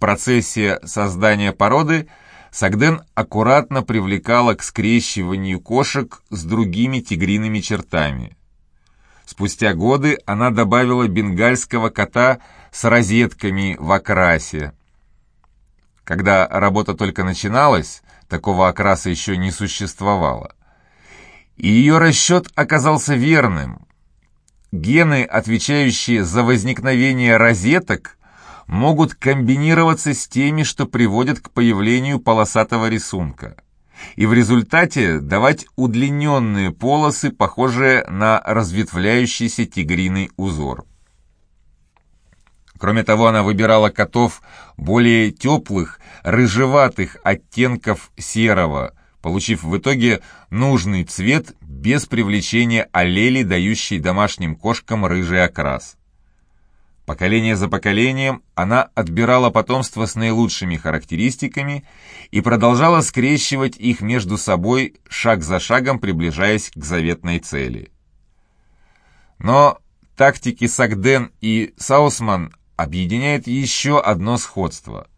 процессе создания породы Сагден аккуратно привлекала к скрещиванию кошек с другими тигриными чертами. Спустя годы она добавила бенгальского кота с розетками в окрасе. Когда работа только начиналась, такого окраса еще не существовало. И ее расчет оказался верным. Гены, отвечающие за возникновение розеток, могут комбинироваться с теми, что приводят к появлению полосатого рисунка, и в результате давать удлиненные полосы, похожие на разветвляющийся тигриный узор. Кроме того, она выбирала котов более теплых, рыжеватых оттенков серого, получив в итоге нужный цвет без привлечения аллели, дающей домашним кошкам рыжий окрас. Поколение за поколением она отбирала потомство с наилучшими характеристиками и продолжала скрещивать их между собой, шаг за шагом приближаясь к заветной цели. Но тактики Сагден и Саусман объединяет еще одно сходство.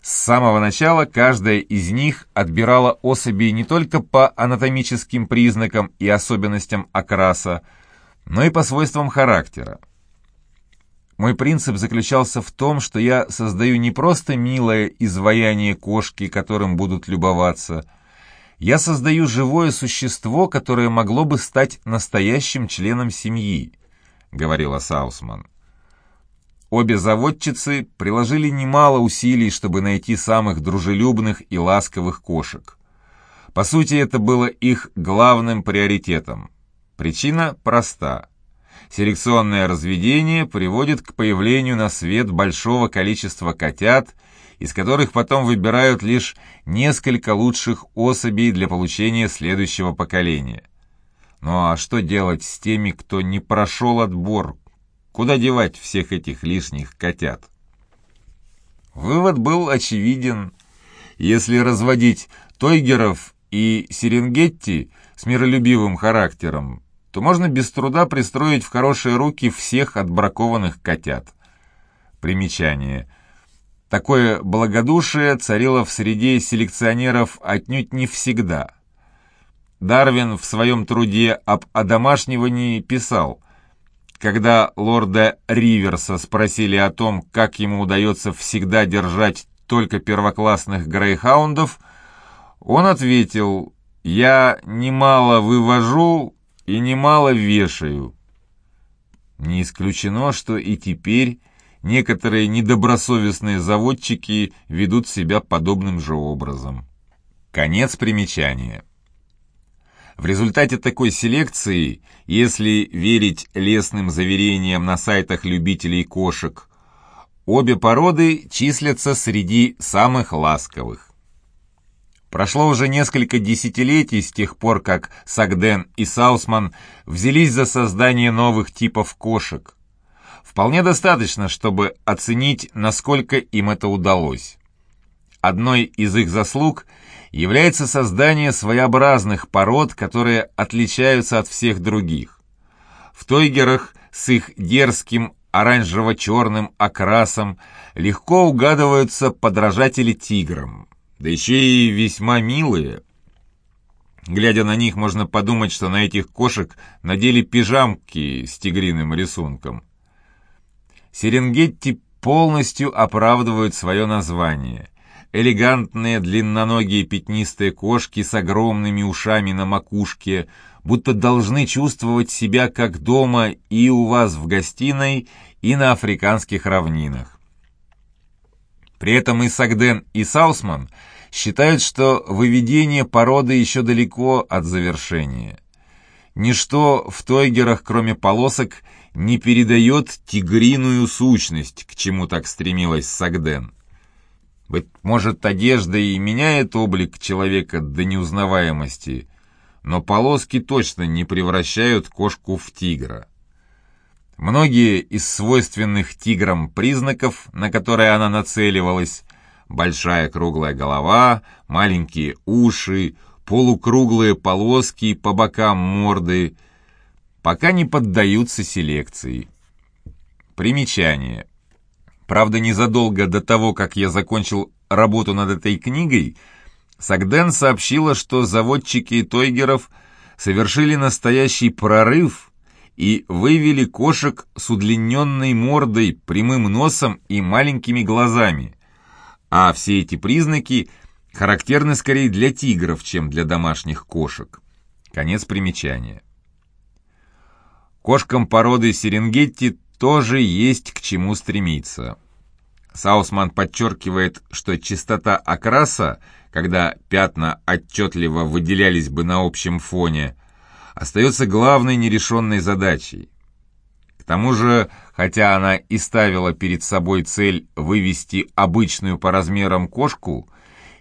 С самого начала каждая из них отбирала особи не только по анатомическим признакам и особенностям окраса, но и по свойствам характера. Мой принцип заключался в том, что я создаю не просто милое изваяние кошки, которым будут любоваться. Я создаю живое существо, которое могло бы стать настоящим членом семьи, — говорила Саусман. Обе заводчицы приложили немало усилий, чтобы найти самых дружелюбных и ласковых кошек. По сути, это было их главным приоритетом. Причина проста. Селекционное разведение приводит к появлению на свет большого количества котят, из которых потом выбирают лишь несколько лучших особей для получения следующего поколения. Ну а что делать с теми, кто не прошел отбор, Куда девать всех этих лишних котят? Вывод был очевиден. Если разводить тойгеров и серенгетти с миролюбивым характером, то можно без труда пристроить в хорошие руки всех отбракованных котят. Примечание. Такое благодушие царило в среде селекционеров отнюдь не всегда. Дарвин в своем труде об одомашнивании писал – когда лорда Риверса спросили о том, как ему удается всегда держать только первоклассных грейхаундов, он ответил «Я немало вывожу и немало вешаю». Не исключено, что и теперь некоторые недобросовестные заводчики ведут себя подобным же образом. Конец примечания. В результате такой селекции, если верить лесным заверениям на сайтах любителей кошек, обе породы числятся среди самых ласковых. Прошло уже несколько десятилетий с тех пор, как Сагден и Саусман взялись за создание новых типов кошек. Вполне достаточно, чтобы оценить, насколько им это удалось. Одной из их заслуг – является создание своеобразных пород, которые отличаются от всех других. В тойгерах с их дерзким оранжево-черным окрасом легко угадываются подражатели тиграм, да еще и весьма милые. Глядя на них, можно подумать, что на этих кошек надели пижамки с тигриным рисунком. Серенгетти полностью оправдывают свое название – элегантные длинноногие пятнистые кошки с огромными ушами на макушке, будто должны чувствовать себя как дома и у вас в гостиной, и на африканских равнинах. При этом и Сагден, и Саусман считают, что выведение породы еще далеко от завершения. Ничто в тойгерах, кроме полосок, не передает тигриную сущность, к чему так стремилась Сагден. Быть может, одежда и меняет облик человека до неузнаваемости, но полоски точно не превращают кошку в тигра. Многие из свойственных тиграм признаков, на которые она нацеливалась, большая круглая голова, маленькие уши, полукруглые полоски по бокам морды, пока не поддаются селекции. Примечание. Правда, незадолго до того, как я закончил работу над этой книгой, Сагден сообщила, что заводчики Тойгеров совершили настоящий прорыв и вывели кошек с удлиненной мордой, прямым носом и маленькими глазами. А все эти признаки характерны скорее для тигров, чем для домашних кошек. Конец примечания. Кошкам породы Серенгетти тоже есть к чему стремиться. Саусман подчеркивает, что чистота окраса, когда пятна отчетливо выделялись бы на общем фоне, остается главной нерешенной задачей. К тому же, хотя она и ставила перед собой цель вывести обычную по размерам кошку,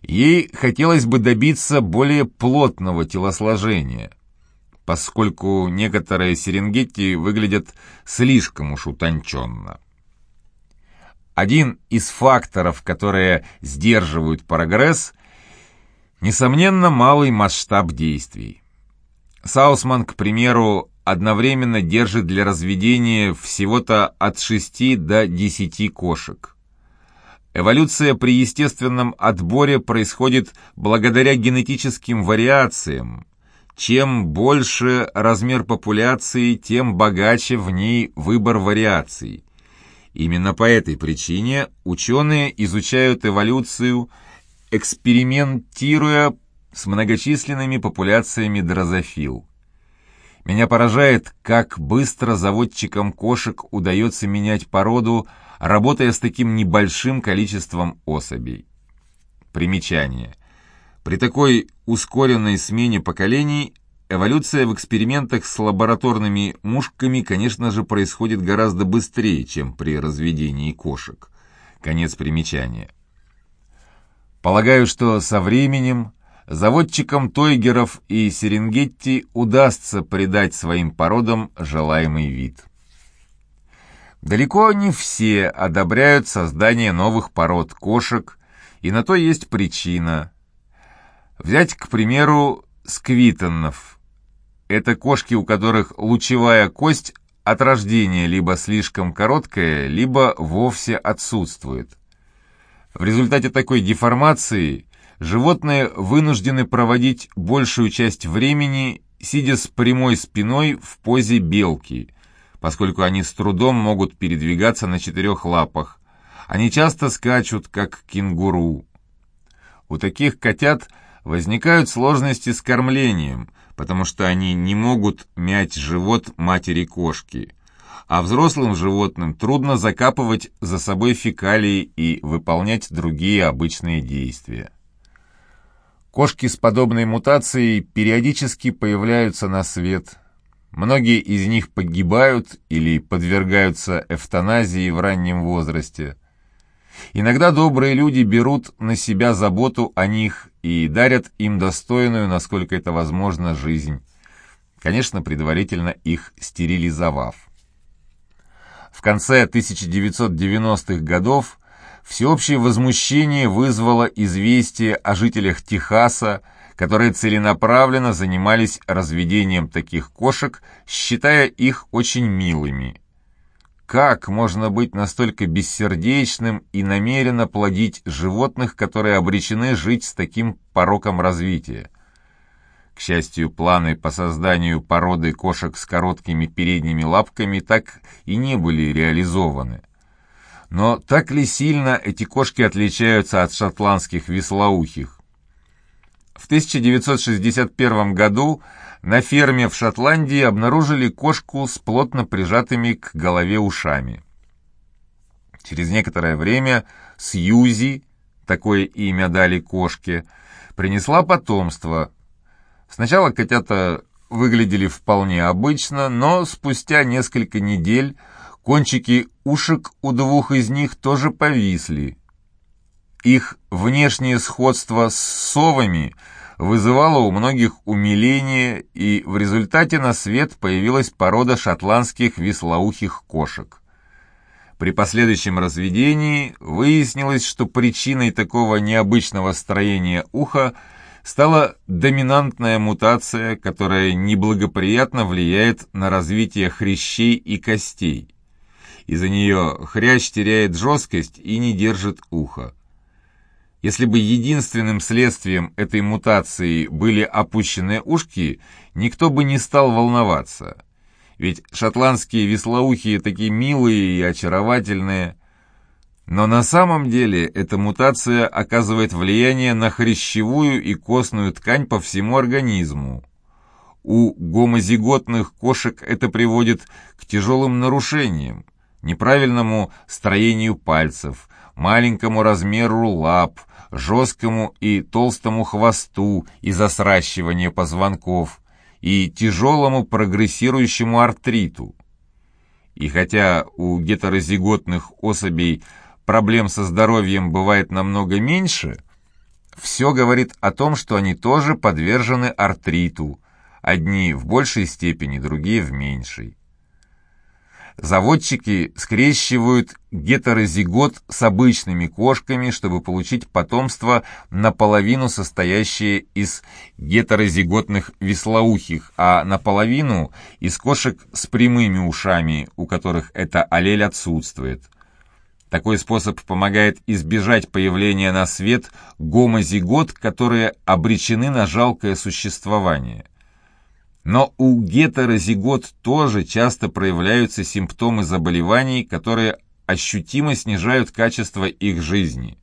ей хотелось бы добиться более плотного телосложения – поскольку некоторые серенгети выглядят слишком уж утонченно. Один из факторов, которые сдерживают прогресс, несомненно, малый масштаб действий. Саусман, к примеру, одновременно держит для разведения всего-то от 6 до 10 кошек. Эволюция при естественном отборе происходит благодаря генетическим вариациям, чем больше размер популяции, тем богаче в ней выбор вариаций. Именно по этой причине ученые изучают эволюцию, экспериментируя с многочисленными популяциями дрозофил. Меня поражает, как быстро заводчикам кошек удается менять породу, работая с таким небольшим количеством особей. Примечание. При такой ускоренной смене поколений эволюция в экспериментах с лабораторными мушками, конечно же, происходит гораздо быстрее, чем при разведении кошек. Конец примечания. Полагаю, что со временем заводчикам Тойгеров и Серенгетти удастся придать своим породам желаемый вид. Далеко не все одобряют создание новых пород кошек, и на то есть причина – Взять, к примеру, сквитонов. Это кошки, у которых лучевая кость от рождения либо слишком короткая, либо вовсе отсутствует. В результате такой деформации животные вынуждены проводить большую часть времени, сидя с прямой спиной в позе белки, поскольку они с трудом могут передвигаться на четырех лапах. Они часто скачут, как кенгуру. У таких котят – возникают сложности с кормлением, потому что они не могут мять живот матери кошки, а взрослым животным трудно закапывать за собой фекалии и выполнять другие обычные действия. Кошки с подобной мутацией периодически появляются на свет. Многие из них погибают или подвергаются эвтаназии в раннем возрасте – Иногда добрые люди берут на себя заботу о них и дарят им достойную, насколько это возможно, жизнь, конечно, предварительно их стерилизовав. В конце 1990-х годов всеобщее возмущение вызвало известие о жителях Техаса, которые целенаправленно занимались разведением таких кошек, считая их очень милыми. Как можно быть настолько бессердечным и намеренно плодить животных, которые обречены жить с таким пороком развития? К счастью, планы по созданию породы кошек с короткими передними лапками так и не были реализованы. Но так ли сильно эти кошки отличаются от шотландских веслоухих? В 1961 году на ферме в Шотландии обнаружили кошку с плотно прижатыми к голове ушами. Через некоторое время Сьюзи, такое имя дали кошке, принесла потомство. Сначала котята выглядели вполне обычно, но спустя несколько недель кончики ушек у двух из них тоже повисли. Их внешнее сходство с совами – вызывало у многих умиление, и в результате на свет появилась порода шотландских веслоухих кошек. При последующем разведении выяснилось, что причиной такого необычного строения уха стала доминантная мутация, которая неблагоприятно влияет на развитие хрящей и костей. Из-за нее хрящ теряет жесткость и не держит ухо. Если бы единственным следствием этой мутации были опущенные ушки, никто бы не стал волноваться. Ведь шотландские веслоухие такие милые и очаровательные. Но на самом деле эта мутация оказывает влияние на хрящевую и костную ткань по всему организму. У гомозиготных кошек это приводит к тяжелым нарушениям, неправильному строению пальцев, маленькому размеру лап, жесткому и толстому хвосту из-за сращивания позвонков и тяжелому прогрессирующему артриту. И хотя у гетерозиготных особей проблем со здоровьем бывает намного меньше, все говорит о том, что они тоже подвержены артриту, одни в большей степени, другие в меньшей. Заводчики скрещивают гетерозигот с обычными кошками, чтобы получить потомство наполовину состоящее из гетерозиготных веслоухих, а наполовину из кошек с прямыми ушами, у которых эта аллель отсутствует. Такой способ помогает избежать появления на свет гомозигот, которые обречены на жалкое существование. Но у гетерозигот тоже часто проявляются симптомы заболеваний, которые ощутимо снижают качество их жизни.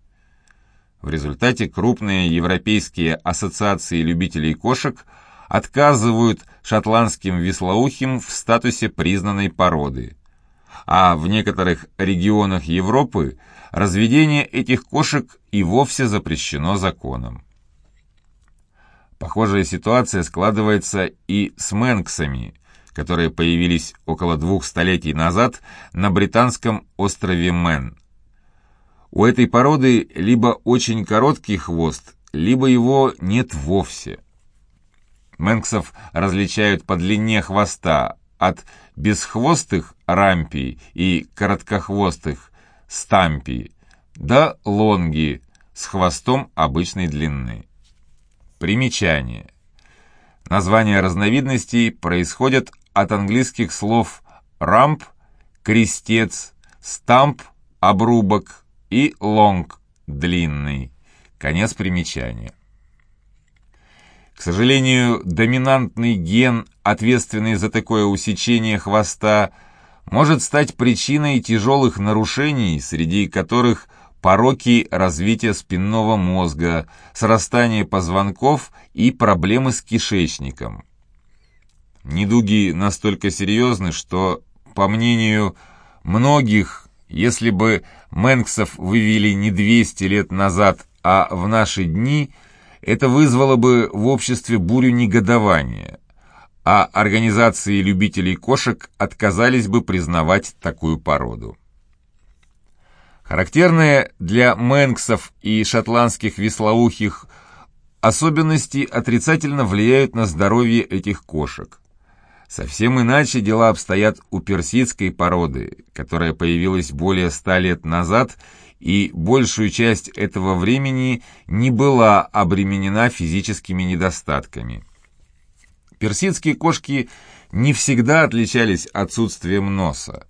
В результате крупные европейские ассоциации любителей кошек отказывают шотландским веслоухим в статусе признанной породы. А в некоторых регионах Европы разведение этих кошек и вовсе запрещено законом. Похожая ситуация складывается и с Мэнксами, которые появились около двух столетий назад на британском острове Мэн. У этой породы либо очень короткий хвост, либо его нет вовсе. Мэнксов различают по длине хвоста от бесхвостых рампий и короткохвостых стампий до лонги с хвостом обычной длины. Примечание. Названия разновидностей происходят от английских слов «рамп» – крестец, «стамп» – обрубок и «лонг» – длинный. Конец примечания. К сожалению, доминантный ген, ответственный за такое усечение хвоста, может стать причиной тяжелых нарушений, среди которых пороки развития спинного мозга, срастание позвонков и проблемы с кишечником. Недуги настолько серьезны, что, по мнению многих, если бы Мэнксов вывели не 200 лет назад, а в наши дни, это вызвало бы в обществе бурю негодования, а организации любителей кошек отказались бы признавать такую породу. Характерные для мэнксов и шотландских веслоухих особенности отрицательно влияют на здоровье этих кошек. Совсем иначе дела обстоят у персидской породы, которая появилась более ста лет назад и большую часть этого времени не была обременена физическими недостатками. Персидские кошки не всегда отличались отсутствием носа.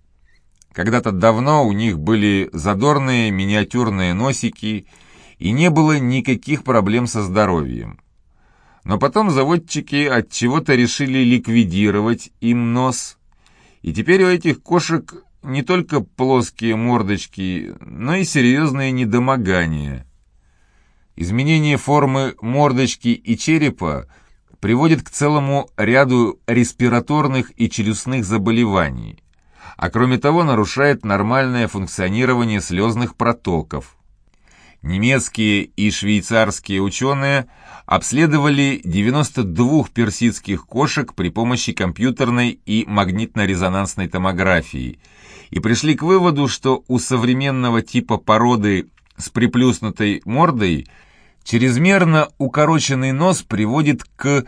Когда-то давно у них были задорные миниатюрные носики, и не было никаких проблем со здоровьем. Но потом заводчики от чего-то решили ликвидировать им нос, и теперь у этих кошек не только плоские мордочки, но и серьезные недомогания. Изменение формы мордочки и черепа приводит к целому ряду респираторных и челюстных заболеваний а кроме того нарушает нормальное функционирование слезных протоков. Немецкие и швейцарские ученые обследовали 92 персидских кошек при помощи компьютерной и магнитно-резонансной томографии и пришли к выводу, что у современного типа породы с приплюснутой мордой чрезмерно укороченный нос приводит к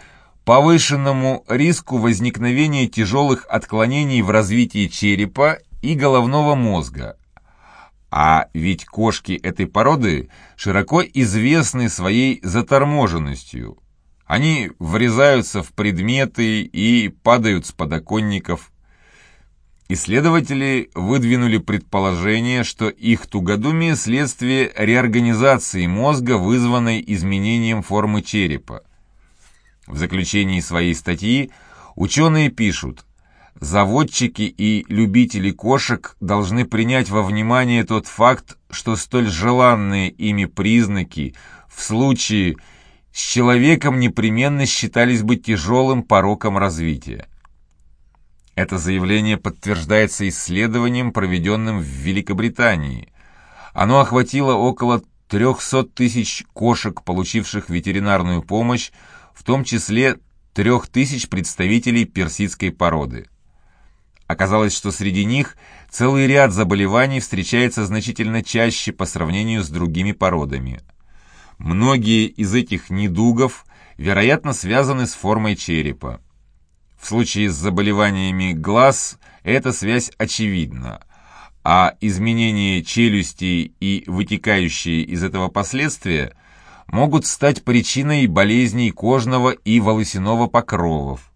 повышенному риску возникновения тяжелых отклонений в развитии черепа и головного мозга. А ведь кошки этой породы широко известны своей заторможенностью. Они врезаются в предметы и падают с подоконников. Исследователи выдвинули предположение, что их тугодумие – следствие реорганизации мозга, вызванной изменением формы черепа. В заключении своей статьи ученые пишут, заводчики и любители кошек должны принять во внимание тот факт, что столь желанные ими признаки в случае с человеком непременно считались бы тяжелым пороком развития. Это заявление подтверждается исследованием, проведенным в Великобритании. Оно охватило около 300 тысяч кошек, получивших ветеринарную помощь, в том числе 3000 представителей персидской породы. Оказалось, что среди них целый ряд заболеваний встречается значительно чаще по сравнению с другими породами. Многие из этих недугов, вероятно, связаны с формой черепа. В случае с заболеваниями глаз эта связь очевидна, а изменения челюсти и вытекающие из этого последствия могут стать причиной болезней кожного и волосяного покровов,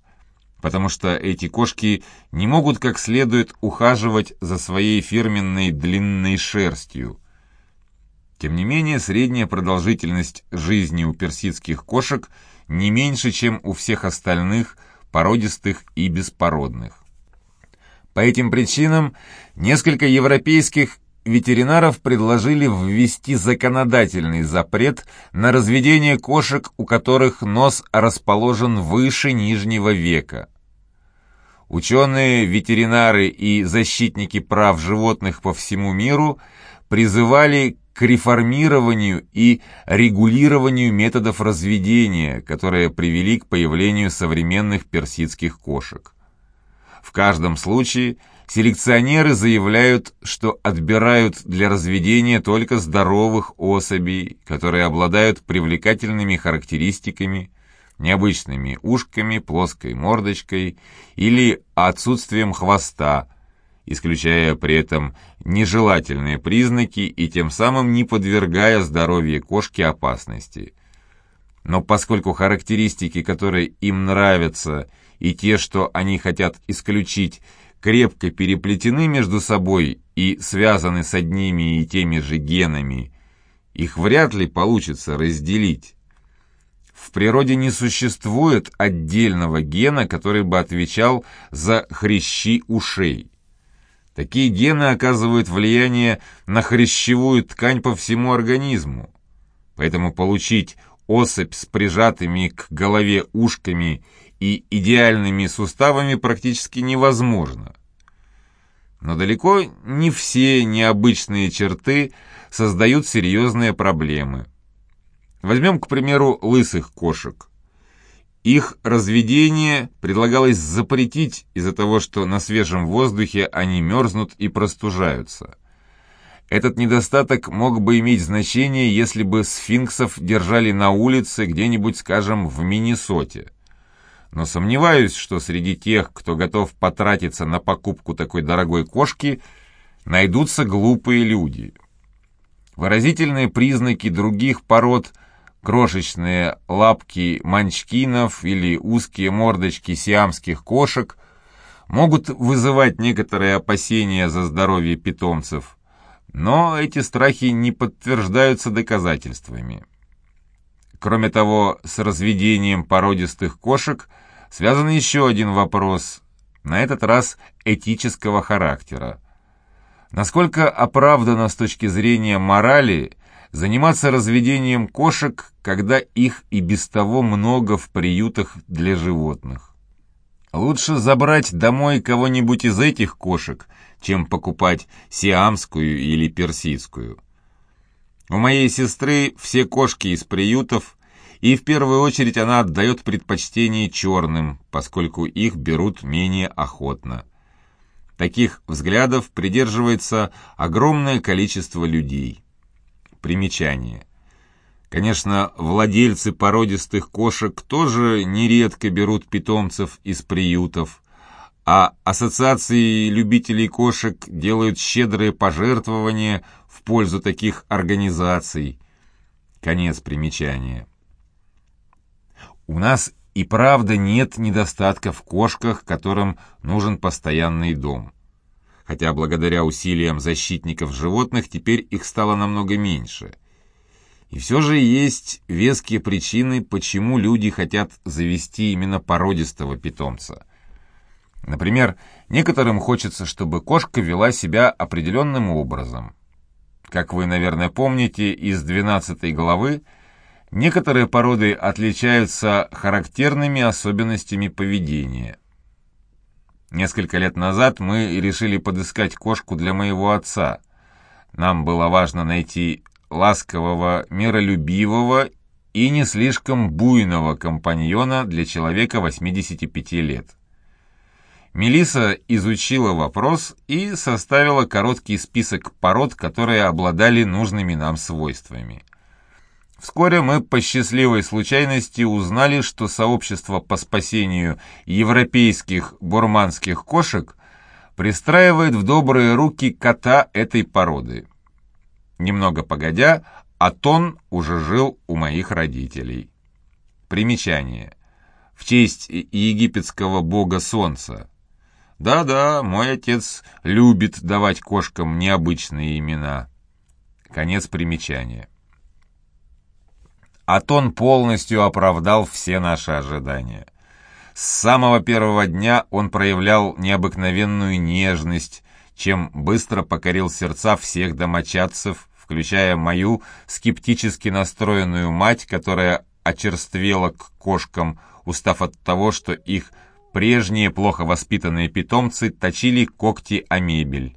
потому что эти кошки не могут как следует ухаживать за своей фирменной длинной шерстью. Тем не менее, средняя продолжительность жизни у персидских кошек не меньше, чем у всех остальных – породистых и беспородных. По этим причинам несколько европейских ветеринаров предложили ввести законодательный запрет на разведение кошек, у которых нос расположен выше нижнего века. Ученые, ветеринары и защитники прав животных по всему миру призывали к реформированию и регулированию методов разведения, которые привели к появлению современных персидских кошек. В каждом случае селекционеры заявляют, что отбирают для разведения только здоровых особей, которые обладают привлекательными характеристиками, необычными ушками, плоской мордочкой или отсутствием хвоста, исключая при этом нежелательные признаки и тем самым не подвергая здоровье кошки опасности. Но поскольку характеристики, которые им нравятся, и те, что они хотят исключить, крепко переплетены между собой и связаны с одними и теми же генами, их вряд ли получится разделить. В природе не существует отдельного гена, который бы отвечал за хрящи ушей. Такие гены оказывают влияние на хрящевую ткань по всему организму. Поэтому получить особь с прижатыми к голове ушками и идеальными суставами практически невозможно. Но далеко не все необычные черты создают серьезные проблемы. Возьмем, к примеру, лысых кошек. Их разведение предлагалось запретить из-за того, что на свежем воздухе они мерзнут и простужаются. Этот недостаток мог бы иметь значение, если бы сфинксов держали на улице где-нибудь, скажем, в Миннесоте. Но сомневаюсь, что среди тех, кто готов потратиться на покупку такой дорогой кошки, найдутся глупые люди. Выразительные признаки других пород – крошечные лапки манчкинов или узкие мордочки сиамских кошек могут вызывать некоторые опасения за здоровье питомцев, но эти страхи не подтверждаются доказательствами. Кроме того, с разведением породистых кошек связан еще один вопрос, на этот раз этического характера. Насколько оправдано с точки зрения морали заниматься разведением кошек, когда их и без того много в приютах для животных. Лучше забрать домой кого-нибудь из этих кошек, чем покупать сиамскую или персидскую. У моей сестры все кошки из приютов, и в первую очередь она отдает предпочтение черным, поскольку их берут менее охотно. Таких взглядов придерживается огромное количество людей. Примечание. Конечно, владельцы породистых кошек тоже нередко берут питомцев из приютов, а ассоциации любителей кошек делают щедрые пожертвования в пользу таких организаций. Конец примечания. У нас и правда нет недостатка в кошках, которым нужен постоянный дом. хотя благодаря усилиям защитников животных теперь их стало намного меньше. И все же есть веские причины, почему люди хотят завести именно породистого питомца. Например, некоторым хочется, чтобы кошка вела себя определенным образом. Как вы, наверное, помните из 12 главы, некоторые породы отличаются характерными особенностями поведения. Несколько лет назад мы решили подыскать кошку для моего отца. Нам было важно найти ласкового, миролюбивого и не слишком буйного компаньона для человека 85 лет. Мелиса изучила вопрос и составила короткий список пород, которые обладали нужными нам свойствами. Вскоре мы по счастливой случайности узнали, что сообщество по спасению европейских бурманских кошек пристраивает в добрые руки кота этой породы. Немного погодя, Атон уже жил у моих родителей. Примечание. В честь египетского бога солнца. Да-да, мой отец любит давать кошкам необычные имена. Конец примечания. Атон полностью оправдал все наши ожидания. С самого первого дня он проявлял необыкновенную нежность, чем быстро покорил сердца всех домочадцев, включая мою скептически настроенную мать, которая очерствела к кошкам, устав от того, что их прежние плохо воспитанные питомцы точили когти о мебель.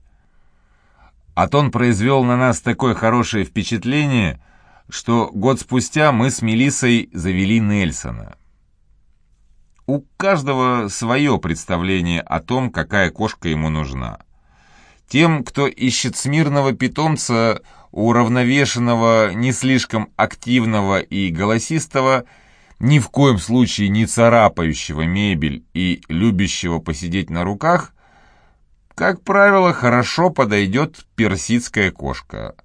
Атон произвел на нас такое хорошее впечатление, что год спустя мы с Мелиссой завели Нельсона. У каждого свое представление о том, какая кошка ему нужна. Тем, кто ищет смирного питомца, уравновешенного, не слишком активного и голосистого, ни в коем случае не царапающего мебель и любящего посидеть на руках, как правило, хорошо подойдет персидская кошка.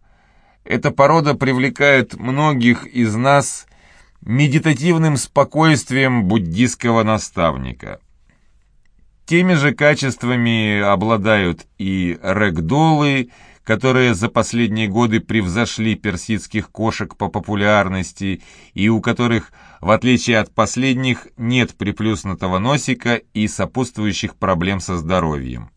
Эта порода привлекает многих из нас медитативным спокойствием буддийского наставника. Теми же качествами обладают и рэгдолы, которые за последние годы превзошли персидских кошек по популярности и у которых, в отличие от последних, нет приплюснутого носика и сопутствующих проблем со здоровьем.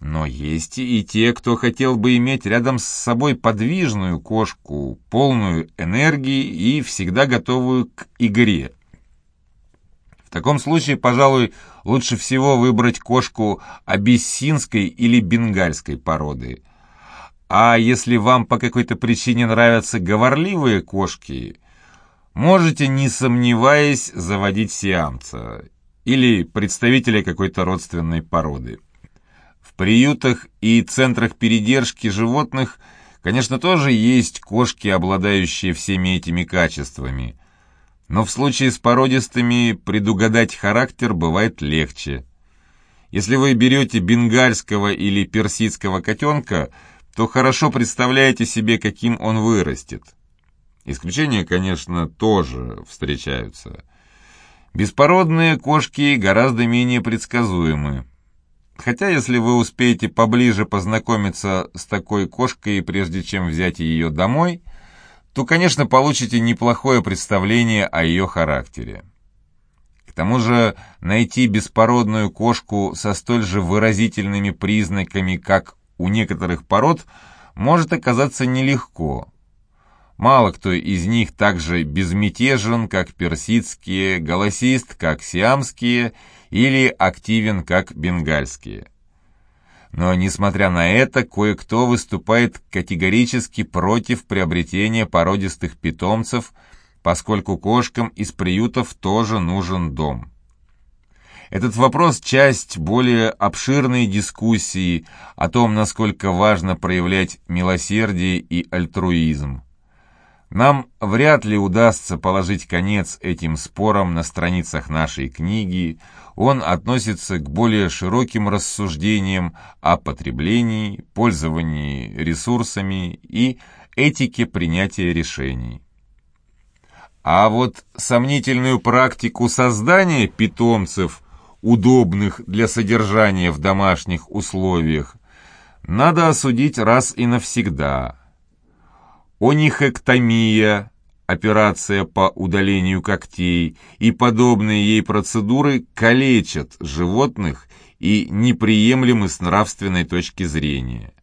Но есть и те, кто хотел бы иметь рядом с собой подвижную кошку, полную энергии и всегда готовую к игре. В таком случае, пожалуй, лучше всего выбрать кошку абиссинской или бенгальской породы. А если вам по какой-то причине нравятся говорливые кошки, можете, не сомневаясь, заводить сиамца или представителя какой-то родственной породы. Приютах и центрах передержки животных, конечно, тоже есть кошки, обладающие всеми этими качествами. Но в случае с породистыми предугадать характер бывает легче. Если вы берете бенгальского или персидского котенка, то хорошо представляете себе, каким он вырастет. Исключения, конечно, тоже встречаются. Беспородные кошки гораздо менее предсказуемы. Хотя, если вы успеете поближе познакомиться с такой кошкой, прежде чем взять ее домой, то, конечно, получите неплохое представление о ее характере. К тому же найти беспородную кошку со столь же выразительными признаками, как у некоторых пород, может оказаться нелегко. Мало кто из них так же безмятежен, как персидские, голосист, как сиамские – или активен, как бенгальские. Но, несмотря на это, кое-кто выступает категорически против приобретения породистых питомцев, поскольку кошкам из приютов тоже нужен дом. Этот вопрос – часть более обширной дискуссии о том, насколько важно проявлять милосердие и альтруизм. Нам вряд ли удастся положить конец этим спорам на страницах нашей книги, он относится к более широким рассуждениям о потреблении, пользовании ресурсами и этике принятия решений. А вот сомнительную практику создания питомцев, удобных для содержания в домашних условиях, надо осудить раз и навсегда. Онихэктомия, операция по удалению когтей и подобные ей процедуры калечат животных и неприемлемы с нравственной точки зрения.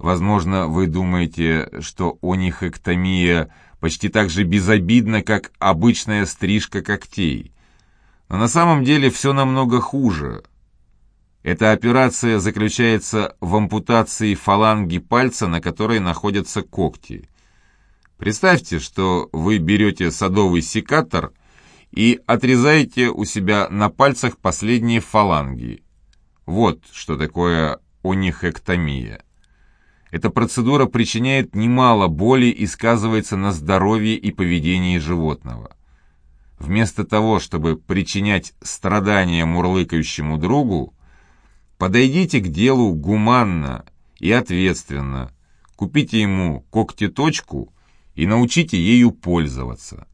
Возможно, вы думаете, что онихэктомия почти так же безобидна, как обычная стрижка когтей. Но на самом деле все намного хуже. Эта операция заключается в ампутации фаланги пальца, на которой находятся когти. Представьте, что вы берете садовый секатор и отрезаете у себя на пальцах последние фаланги. Вот что такое онихэктомия. Эта процедура причиняет немало боли и сказывается на здоровье и поведении животного. Вместо того, чтобы причинять страдания мурлыкающему другу, подойдите к делу гуманно и ответственно, купите ему когтеточку и научите ею пользоваться.